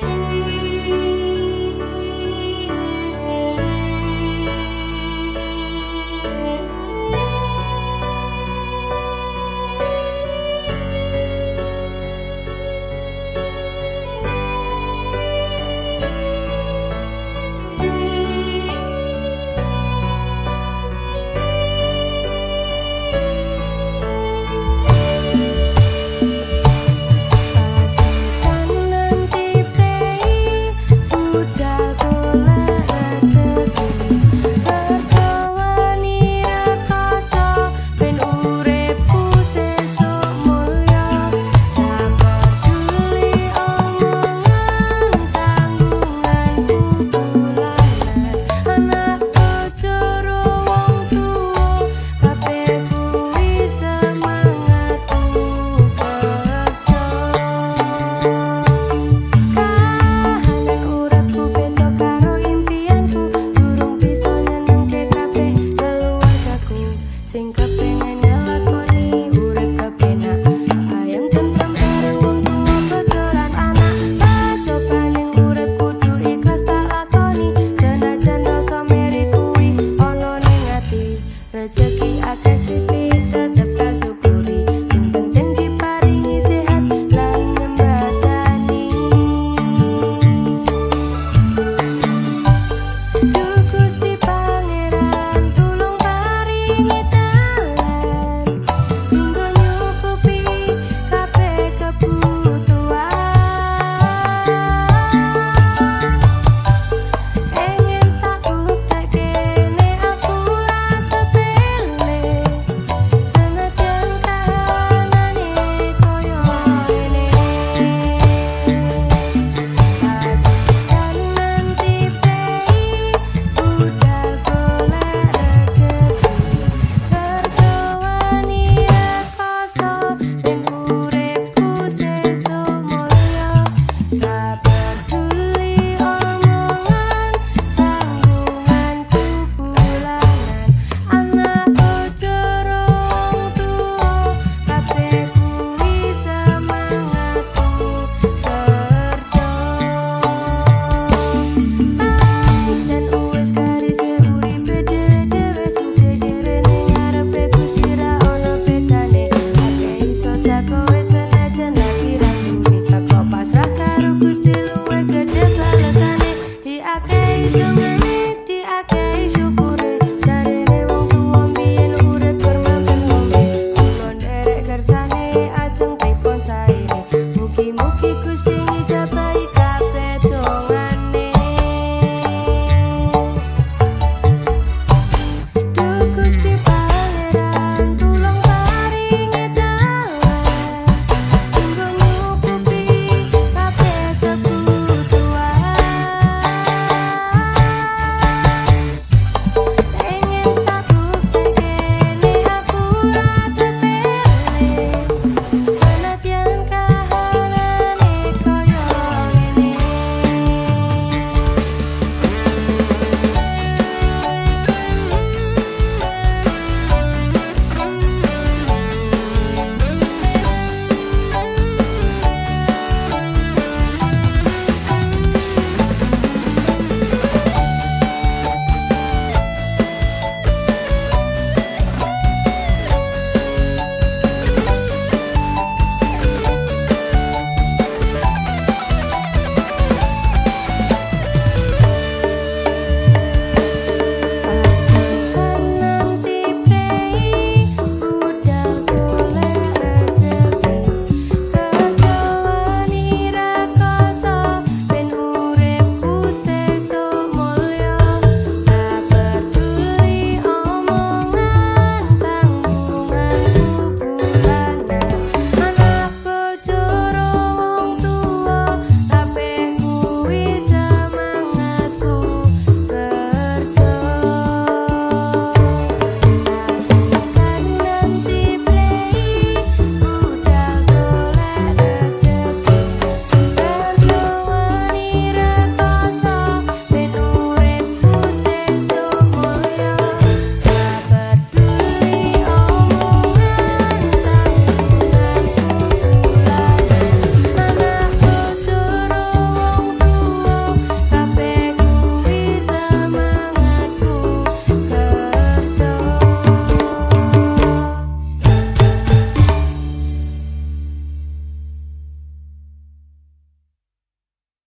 Música You.